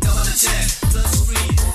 Double check, three.